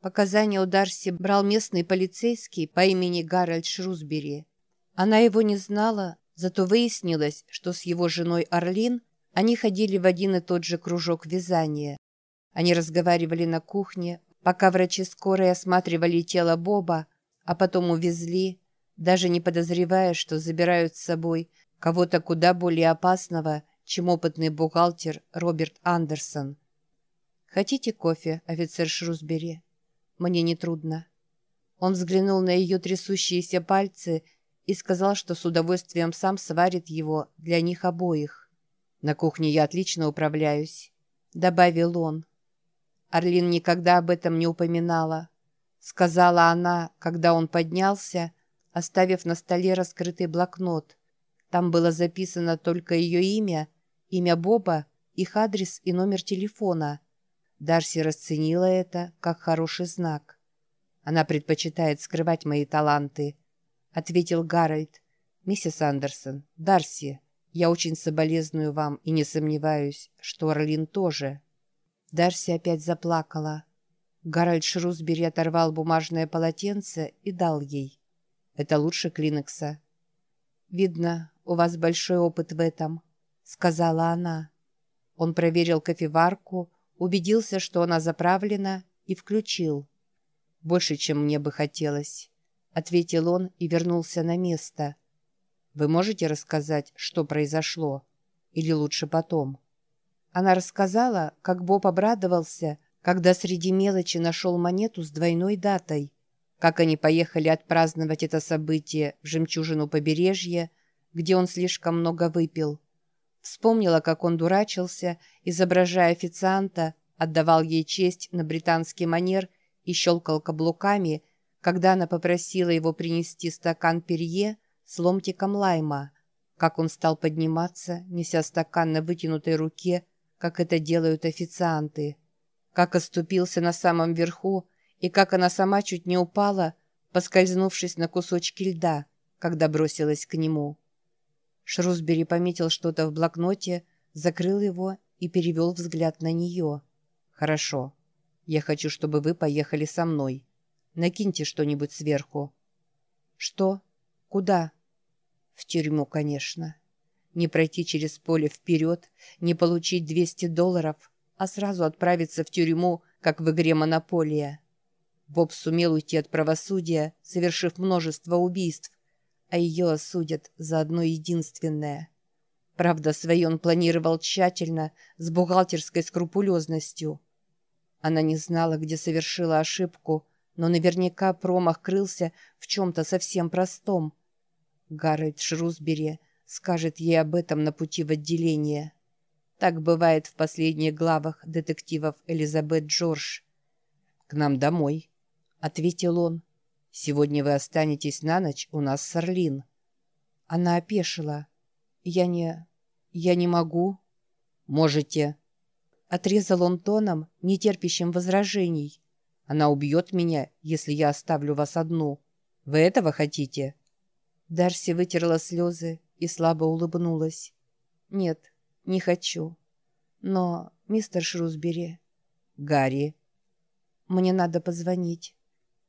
Показания у Дарси брал местный полицейский по имени Гарольд Шрусбери. Она его не знала, зато выяснилось, что с его женой Орлин они ходили в один и тот же кружок вязания. Они разговаривали на кухне, пока врачи скорой осматривали тело Боба, а потом увезли, даже не подозревая, что забирают с собой кого-то куда более опасного, чем опытный бухгалтер Роберт Андерсон. «Хотите кофе, офицер Шрусбери?» «Мне не трудно». Он взглянул на ее трясущиеся пальцы и сказал, что с удовольствием сам сварит его для них обоих. «На кухне я отлично управляюсь», — добавил он. Орлин никогда об этом не упоминала. Сказала она, когда он поднялся, оставив на столе раскрытый блокнот. Там было записано только ее имя, имя Боба, их адрес и номер телефона. Дарси расценила это как хороший знак. «Она предпочитает скрывать мои таланты», — ответил Гарольд. «Миссис Андерсон, Дарси, я очень соболезную вам и не сомневаюсь, что Орлин тоже». Дарси опять заплакала. Гарольд Шрусбери оторвал бумажное полотенце и дал ей. «Это лучше Клинекса». «Видно, у вас большой опыт в этом», — сказала она. Он проверил кофеварку, убедился, что она заправлена, и включил. «Больше, чем мне бы хотелось», — ответил он и вернулся на место. «Вы можете рассказать, что произошло? Или лучше потом?» Она рассказала, как Боб обрадовался, когда среди мелочи нашел монету с двойной датой, как они поехали отпраздновать это событие в жемчужину побережья, где он слишком много выпил. Вспомнила, как он дурачился, изображая официанта, отдавал ей честь на британский манер и щелкал каблуками, когда она попросила его принести стакан перье с ломтиком лайма, как он стал подниматься, неся стакан на вытянутой руке, как это делают официанты как оступился на самом верху и как она сама чуть не упала, поскользнувшись на кусочке льда, когда бросилась к нему. Шрусбери пометил что-то в блокноте, закрыл его и перевел взгляд на нее. «Хорошо. Я хочу, чтобы вы поехали со мной. Накиньте что-нибудь сверху». «Что? Куда?» «В тюрьму, конечно. Не пройти через поле вперед, не получить 200 долларов — а сразу отправиться в тюрьму, как в игре «Монополия». Боб сумел уйти от правосудия, совершив множество убийств, а ее осудят за одно единственное. Правда, свои он планировал тщательно, с бухгалтерской скрупулезностью. Она не знала, где совершила ошибку, но наверняка промах крылся в чем-то совсем простом. Гаррет Шрусбери скажет ей об этом на пути в отделение. Так бывает в последних главах детективов Элизабет Джордж. «К нам домой», — ответил он. «Сегодня вы останетесь на ночь у нас с Орлин». Она опешила. «Я не... я не могу». «Можете». Отрезал он тоном, нетерпящим возражений. «Она убьет меня, если я оставлю вас одну. Вы этого хотите?» Дарси вытерла слезы и слабо улыбнулась. «Нет, «Не хочу. Но, мистер Шрусбери...» «Гарри...» «Мне надо позвонить.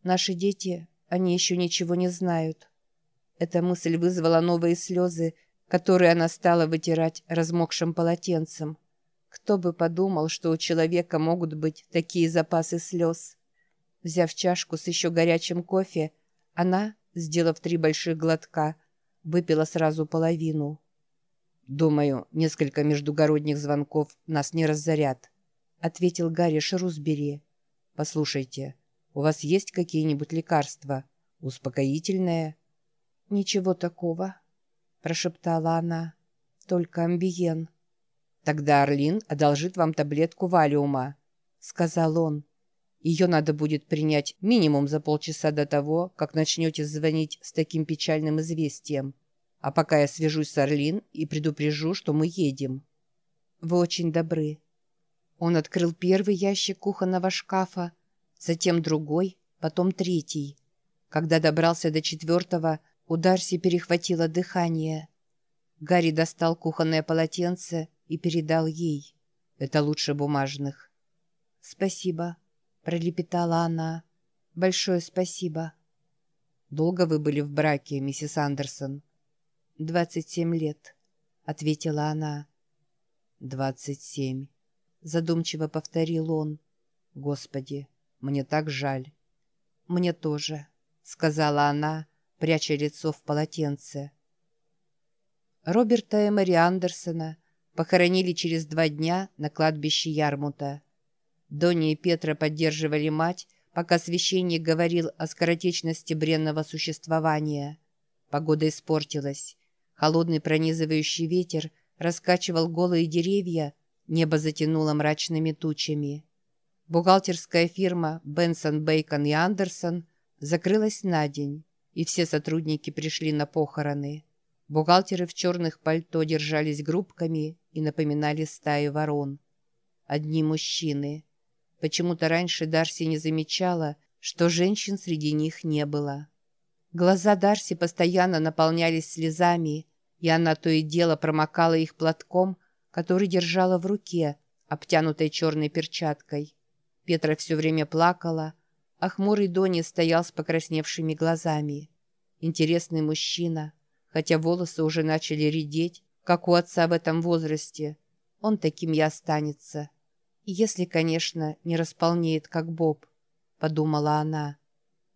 Наши дети, они еще ничего не знают». Эта мысль вызвала новые слезы, которые она стала вытирать размокшим полотенцем. Кто бы подумал, что у человека могут быть такие запасы слез. Взяв чашку с еще горячим кофе, она, сделав три больших глотка, выпила сразу половину. «Думаю, несколько междугородних звонков нас не разорят», — ответил Гарри Шрусбери. «Послушайте, у вас есть какие-нибудь лекарства? Успокоительное?» «Ничего такого», — прошептала она. «Только амбиен». «Тогда Орлин одолжит вам таблетку валиума», — сказал он. «Ее надо будет принять минимум за полчаса до того, как начнете звонить с таким печальным известием». А пока я свяжусь с Орлин и предупрежу, что мы едем. Вы очень добры. Он открыл первый ящик кухонного шкафа, затем другой, потом третий. Когда добрался до четвертого, у Дарси перехватило дыхание. Гарри достал кухонное полотенце и передал ей. Это лучше бумажных. «Спасибо», — пролепетала она. «Большое спасибо». «Долго вы были в браке, миссис Андерсон?» «Двадцать семь лет», — ответила она. «Двадцать семь», — задумчиво повторил он. «Господи, мне так жаль». «Мне тоже», — сказала она, пряча лицо в полотенце. Роберта Эмери Андерсона похоронили через два дня на кладбище Ярмута. Донни и Петра поддерживали мать, пока священник говорил о скоротечности бренного существования. Погода испортилась. Холодный пронизывающий ветер раскачивал голые деревья, небо затянуло мрачными тучами. Бухгалтерская фирма «Бенсон, Бейкон и Андерсон» закрылась на день, и все сотрудники пришли на похороны. Бухгалтеры в черных пальто держались группками и напоминали стаи ворон. Одни мужчины. Почему-то раньше Дарси не замечала, что женщин среди них не было. Глаза Дарси постоянно наполнялись слезами, и она то и дело промокала их платком, который держала в руке, обтянутой черной перчаткой. Петра все время плакала, а хмурый Дони стоял с покрасневшими глазами. Интересный мужчина — хотя волосы уже начали редеть, как у отца в этом возрасте. Он таким и останется. Если, конечно, не располнеет, как Боб, — подумала она.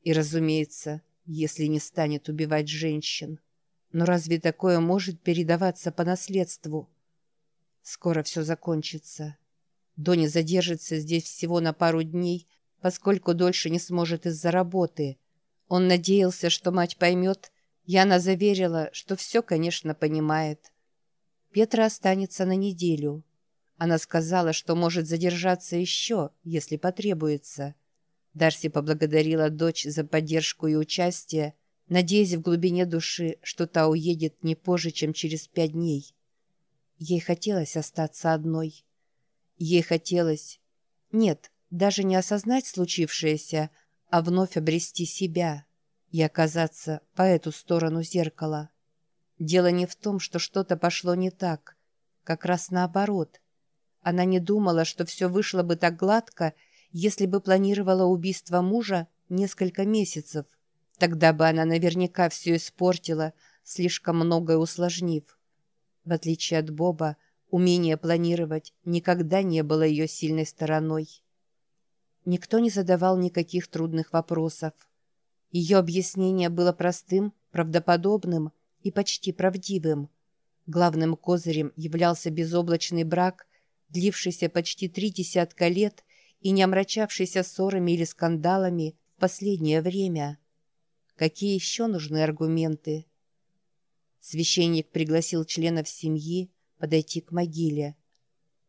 И, разумеется, если не станет убивать женщин. Но разве такое может передаваться по наследству? Скоро все закончится. Дони задержится здесь всего на пару дней, поскольку дольше не сможет из-за работы. Он надеялся, что мать поймет, Яна заверила, что все, конечно, понимает. Петра останется на неделю. Она сказала, что может задержаться еще, если потребуется. Дарси поблагодарила дочь за поддержку и участие, надеясь в глубине души, что та уедет не позже, чем через пять дней. Ей хотелось остаться одной. Ей хотелось... Нет, даже не осознать случившееся, а вновь обрести себя и оказаться по эту сторону зеркала. Дело не в том, что что-то пошло не так, как раз наоборот. Она не думала, что все вышло бы так гладко, если бы планировала убийство мужа несколько месяцев. Тогда бы она наверняка все испортила, слишком многое усложнив. В отличие от Боба, умение планировать никогда не было ее сильной стороной. Никто не задавал никаких трудных вопросов. Ее объяснение было простым, правдоподобным и почти правдивым. Главным козырем являлся безоблачный брак, длившийся почти три десятка лет и не омрачавшийся ссорами или скандалами в последнее время. Какие еще нужны аргументы? Священник пригласил членов семьи подойти к могиле.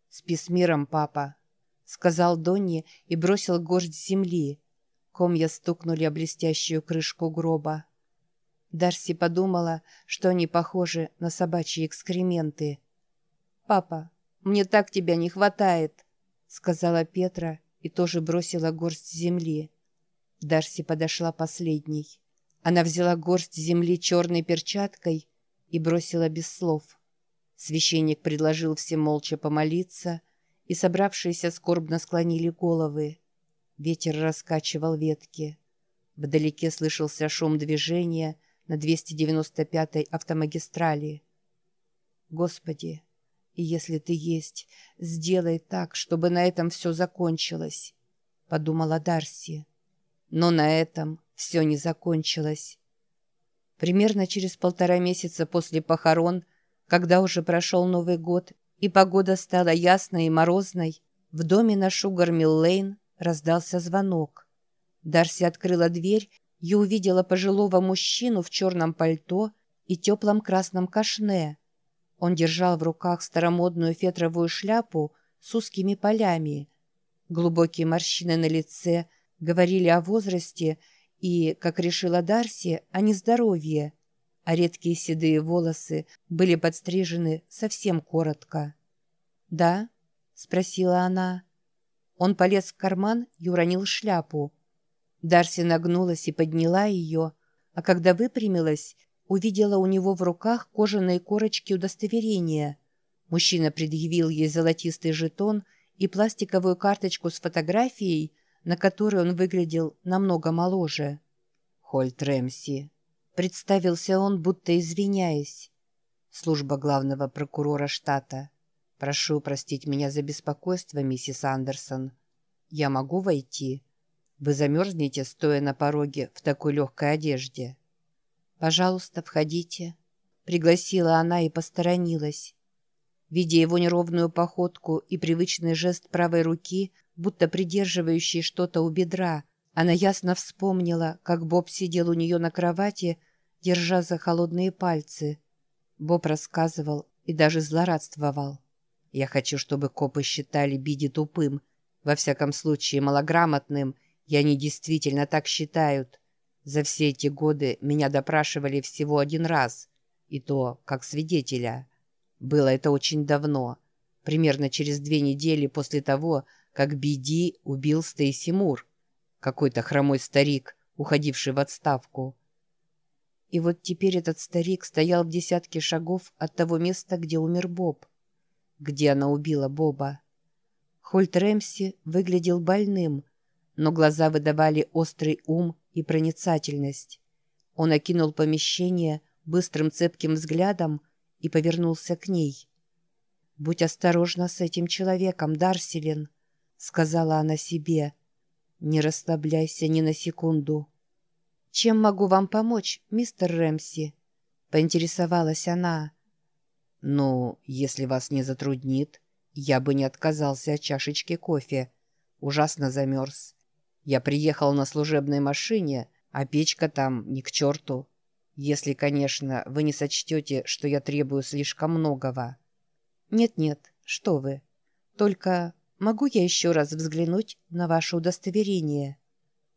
«Спи с миром, папа», — сказал Донни и бросил горсть земли, Комья стукнули о блестящую крышку гроба. Дарси подумала, что они похожи на собачьи экскременты. «Папа, мне так тебя не хватает», — сказала Петра и тоже бросила горсть земли. Дарси подошла последней. Она взяла горсть земли черной перчаткой и бросила без слов. Священник предложил всем молча помолиться, и собравшиеся скорбно склонили головы. Ветер раскачивал ветки. Вдалеке слышался шум движения на 295-й автомагистрали. «Господи, если ты есть, сделай так, чтобы на этом все закончилось», — подумала Дарси. Но на этом все не закончилось. Примерно через полтора месяца после похорон, когда уже прошел Новый год и погода стала ясной и морозной, в доме на Шугар-Милл-Лейн Раздался звонок. Дарси открыла дверь и увидела пожилого мужчину в черном пальто и теплом красном кашне. Он держал в руках старомодную фетровую шляпу с узкими полями. Глубокие морщины на лице говорили о возрасте и, как решила Дарси, о нездоровье, а редкие седые волосы были подстрижены совсем коротко. «Да?» — спросила она. Он полез в карман и уронил шляпу. Дарси нагнулась и подняла ее, а когда выпрямилась, увидела у него в руках кожаные корочки удостоверения. Мужчина предъявил ей золотистый жетон и пластиковую карточку с фотографией, на которой он выглядел намного моложе. «Хольт Рэмси», — представился он, будто извиняясь. «Служба главного прокурора штата. Прошу простить меня за беспокойство, миссис Андерсон. Я могу войти? Вы замерзнете, стоя на пороге в такой легкой одежде?» «Пожалуйста, входите», — пригласила она и посторонилась. Видя его неровную походку и привычный жест правой руки, будто придерживающий что-то у бедра, она ясно вспомнила, как Боб сидел у нее на кровати, держа за холодные пальцы. Боб рассказывал и даже злорадствовал. «Я хочу, чтобы копы считали Биди тупым. Во всяком случае, малограмотным, и они действительно так считают. За все эти годы меня допрашивали всего один раз, и то как свидетеля». Было это очень давно, примерно через две недели после того, как Биди убил Стейси Мур, какой-то хромой старик, уходивший в отставку. И вот теперь этот старик стоял в десятке шагов от того места, где умер Боб. Где она убила Боба? Хольт Рэмси выглядел больным, но глаза выдавали острый ум и проницательность. Он окинул помещение быстрым цепким взглядом, и повернулся к ней. «Будь осторожна с этим человеком, Дарсилин», — сказала она себе. «Не расслабляйся ни на секунду». «Чем могу вам помочь, мистер Рэмси?» — поинтересовалась она. «Ну, если вас не затруднит, я бы не отказался от чашечки кофе. Ужасно замерз. Я приехал на служебной машине, а печка там ни к черту». Если, конечно, вы не сочтете, что я требую слишком многого. Нет-нет, что вы. Только могу я еще раз взглянуть на ваше удостоверение?»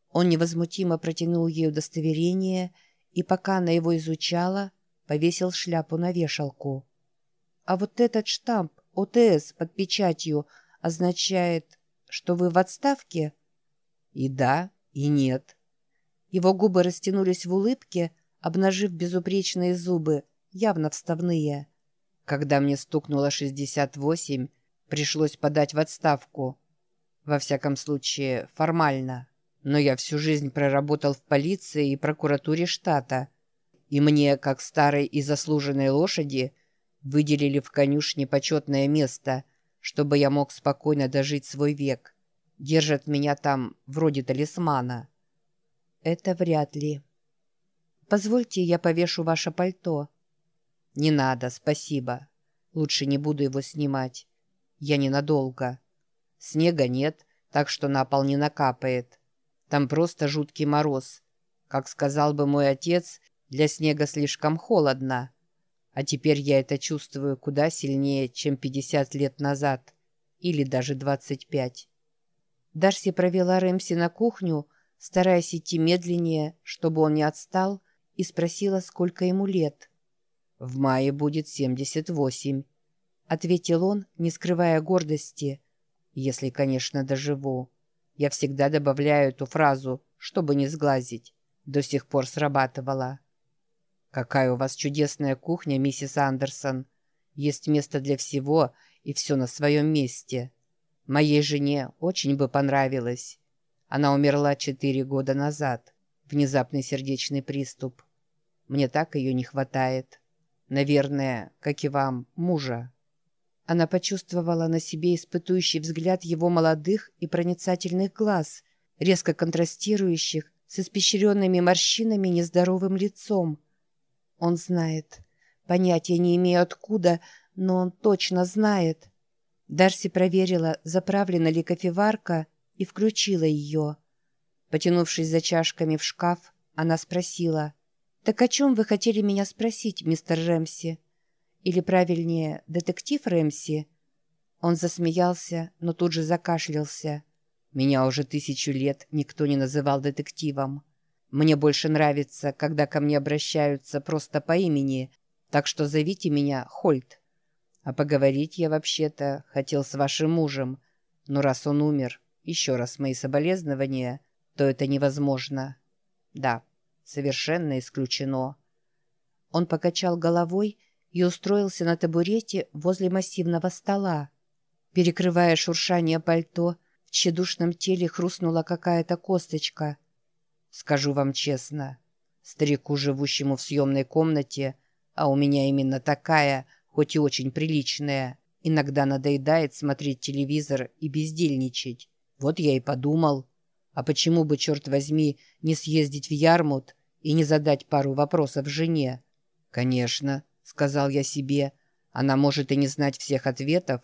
Он невозмутимо протянул ей удостоверение и, пока она его изучала, повесил шляпу на вешалку. «А вот этот штамп ОТС под печатью означает, что вы в отставке?» «И да, и нет». Его губы растянулись в улыбке, обнажив безупречные зубы, явно вставные. Когда мне стукнуло 68, пришлось подать в отставку. Во всяком случае, формально. Но я всю жизнь проработал в полиции и прокуратуре штата. И мне, как старой и заслуженной лошади, выделили в конюшне почетное место, чтобы я мог спокойно дожить свой век. Держат меня там вроде талисмана. Это вряд ли. Позвольте, я повешу ваше пальто». «Не надо, спасибо. Лучше не буду его снимать. Я ненадолго. Снега нет, так что на пол не накапает. Там просто жуткий мороз. Как сказал бы мой отец, для снега слишком холодно. А теперь я это чувствую куда сильнее, чем 50 лет назад. Или даже 25». Дарси провела Рэмси на кухню, стараясь идти медленнее, чтобы он не отстал, и спросила, сколько ему лет. «В мае будет 78», — ответил он, не скрывая гордости. «Если, конечно, доживу. Я всегда добавляю эту фразу, чтобы не сглазить. До сих пор срабатывала». «Какая у вас чудесная кухня, миссис Андерсон. Есть место для всего, и все на своем месте. Моей жене очень бы понравилось. Она умерла четыре года назад. Внезапный сердечный приступ. Мне так ее не хватает. Наверное, как и вам, мужа». Она почувствовала на себе испытующий взгляд его молодых и проницательных глаз, резко контрастирующих с испещренными морщинами нездоровым лицом. Он знает. Понятия не имею откуда, но он точно знает. Дарси проверила, заправлена ли кофеварка, и включила ее. Потянувшись за чашками в шкаф, она спросила — «Так о чем вы хотели меня спросить, мистер Рэмси? Или, правильнее, детектив Рэмси?» Он засмеялся, но тут же закашлялся. «Меня уже тысячу лет никто не называл детективом. Мне больше нравится, когда ко мне обращаются просто по имени, так что зовите меня Хольт. А поговорить я вообще-то хотел с вашим мужем, но раз он умер, еще раз мои соболезнования, то это невозможно. Да». Совершенно исключено. Он покачал головой и устроился на табурете возле массивного стола. Перекрывая шуршание пальто, в тщедушном теле хрустнула какая-то косточка. Скажу вам честно, старику, живущему в съемной комнате, а у меня именно такая, хоть и очень приличная, иногда надоедает смотреть телевизор и бездельничать. Вот я и подумал, а почему бы, черт возьми, не съездить в Ярмут и не задать пару вопросов жене? Конечно, сказал я себе, она может и не знать всех ответов,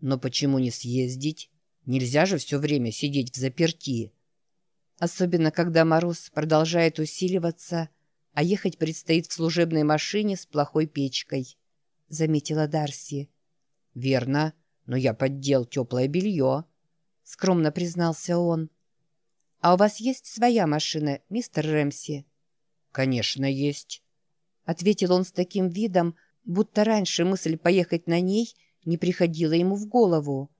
но почему не съездить? Нельзя же все время сидеть в заперти. Особенно, когда мороз продолжает усиливаться, а ехать предстоит в служебной машине с плохой печкой, — заметила Дарси. — Верно, но я поддел теплое белье, — скромно признался он. — А у вас есть своя машина, мистер Рэмси? — Конечно, есть, — ответил он с таким видом, будто раньше мысль поехать на ней не приходила ему в голову.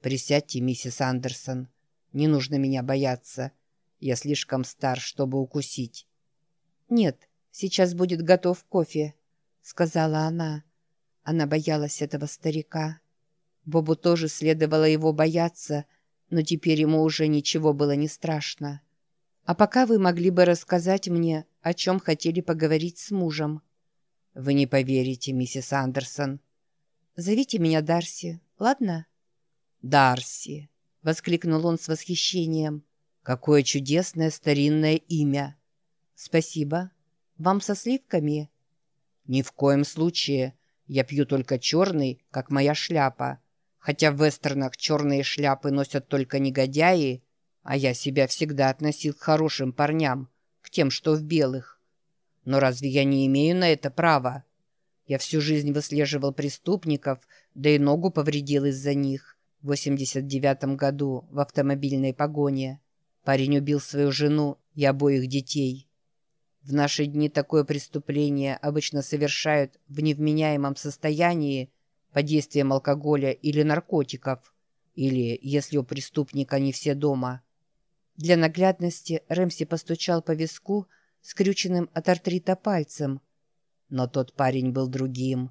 «Присядьте, миссис Андерсон. Не нужно меня бояться. Я слишком стар, чтобы укусить». «Нет, сейчас будет готов кофе», — сказала она. Она боялась этого старика. Бобу тоже следовало его бояться, но теперь ему уже ничего было не страшно. «А пока вы могли бы рассказать мне, о чем хотели поговорить с мужем». «Вы не поверите, миссис Андерсон». «Зовите меня Дарси, ладно?» «Дарси!» — воскликнул он с восхищением. «Какое чудесное старинное имя!» «Спасибо. Вам со сливками?» «Ни в коем случае. Я пью только черный, как моя шляпа. Хотя в вестернах черные шляпы носят только негодяи, а я себя всегда относил к хорошим парням, к тем, что в белых. Но разве я не имею на это права? Я всю жизнь выслеживал преступников, да и ногу повредил из-за них в 89 году в автомобильной погоне. Парень убил свою жену и обоих детей. В наши дни такое преступление обычно совершают в невменяемом состоянии под действием алкоголя или наркотиков, или если у преступника не все дома. Для наглядности Рэмси постучал по виску скрюченным от артрита пальцем. Но тот парень был другим.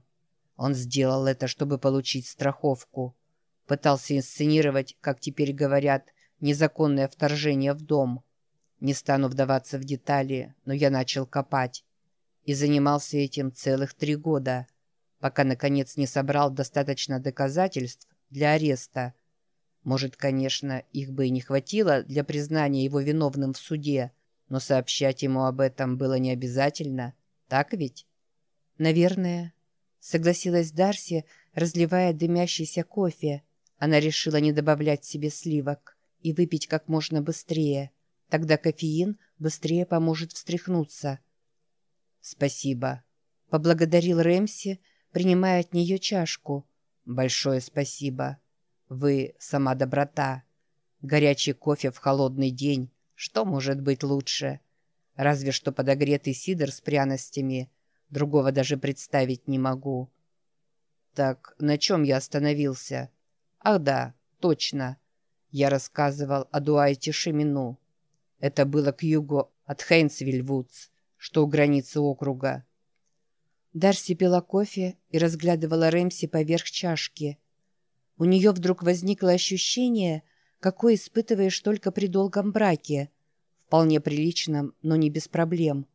Он сделал это, чтобы получить страховку. Пытался инсценировать, как теперь говорят, незаконное вторжение в дом. Не стану вдаваться в детали, но я начал копать. И занимался этим целых три года, пока, наконец, не собрал достаточно доказательств для ареста. Может, конечно, их бы и не хватило для признания его виновным в суде, но сообщать ему об этом было не обязательно. Так ведь? «Наверное», — согласилась Дарси, разливая дымящийся кофе. Она решила не добавлять себе сливок и выпить как можно быстрее. Тогда кофеин быстрее поможет встряхнуться. «Спасибо», — поблагодарил Рэмси, принимая от нее чашку. «Большое спасибо. Вы сама доброта. Горячий кофе в холодный день. Что может быть лучше? Разве что подогретый сидр с пряностями. Другого даже представить не могу». «Так на чем я остановился?» Ах да, точно. Я рассказывал о Дуайте Шемину. Это было к югу от Хейнсвиль-Вудс, что у границы округа. Дарси пила кофе и разглядывала Рэмси поверх чашки. У нее вдруг возникло ощущение, какое испытываешь только при долгом браке, вполне приличном, но не без проблем.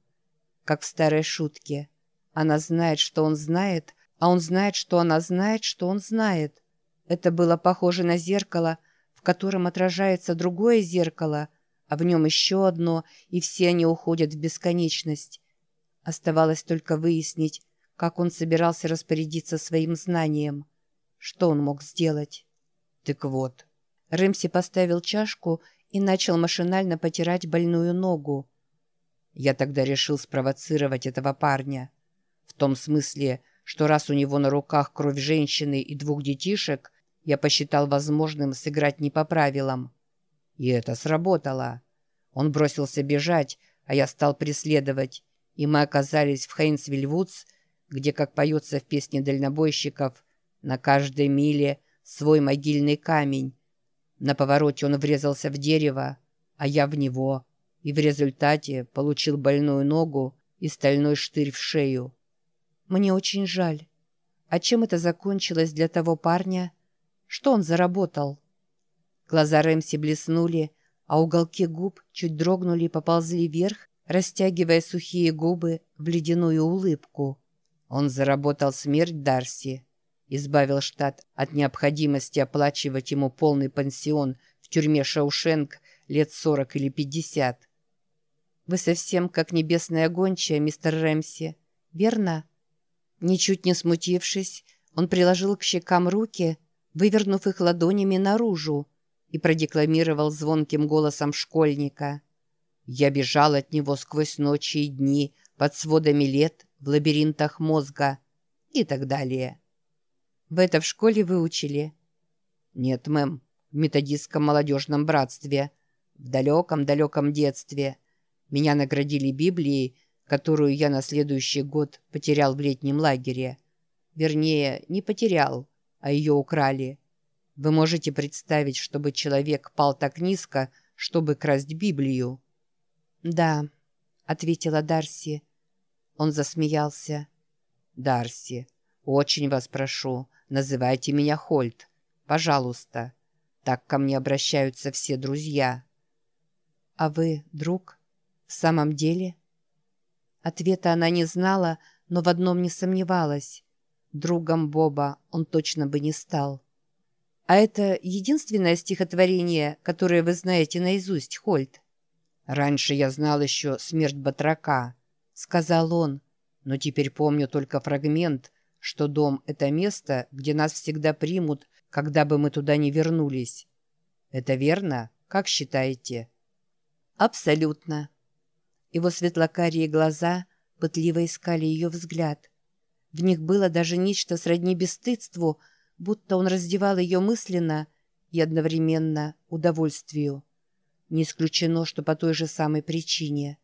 Как в старой шутке. Она знает, что он знает, а он знает, что она знает, что он знает. Это было похоже на зеркало, в котором отражается другое зеркало, а в нем еще одно, и все они уходят в бесконечность. Оставалось только выяснить, как он собирался распорядиться своим знанием. Что он мог сделать? Так вот. Рэмси поставил чашку и начал машинально потирать больную ногу. Я тогда решил спровоцировать этого парня. В том смысле, что раз у него на руках кровь женщины и двух детишек, я посчитал возможным сыграть не по правилам. И это сработало. Он бросился бежать, а я стал преследовать, и мы оказались в Хейнсвиль-Вудс, где, как поется в песне дальнобойщиков, на каждой миле свой могильный камень. На повороте он врезался в дерево, а я в него, и в результате получил больную ногу и стальной штырь в шею. Мне очень жаль. А чем это закончилось для того парня, что он заработал? Глаза Рэмси блеснули, а уголки губ чуть дрогнули и поползли вверх, растягивая сухие губы в ледяную улыбку. Он заработал смерть Дарси, избавил штат от необходимости оплачивать ему полный пансион в тюрьме Шаушенк лет сорок или пятьдесят. «Вы совсем как небесная гончая, мистер Рэмси, верно?» Ничуть не смутившись, он приложил к щекам руки, вывернув их ладонями наружу, и продекламировал звонким голосом школьника. «Я бежал от него сквозь ночи и дни, под сводами лет, в лабиринтах мозга» и так далее. «Вы это в школе выучили?» «Нет, мэм, в методистском молодежном братстве, в далеком-далеком детстве. Меня наградили Библией, которую я на следующий год потерял в летнем лагере. Вернее, не потерял, а ее украли. Вы можете представить, чтобы человек пал так низко, чтобы красть Библию?» «Да», — ответила Дарси. Он засмеялся. «Дарси, очень вас прошу, называйте меня Хольт. Пожалуйста. Так ко мне обращаются все друзья». «А вы друг? В самом деле?» Ответа она не знала, но в одном не сомневалась. Другом Боба он точно бы не стал. «А это единственное стихотворение, которое вы знаете наизусть, Хольт?» «Раньше я знал еще «Смерть батрака», — сказал он, «но теперь помню только фрагмент, что дом — это место, где нас всегда примут, когда бы мы туда не вернулись. Это верно? Как считаете?» «Абсолютно». Его светлокарие глаза пытливо искали ее взгляд. В них было даже нечто сродни бесстыдству — будто он раздевал ее мысленно и одновременно удовольствию. Не исключено, что по той же самой причине.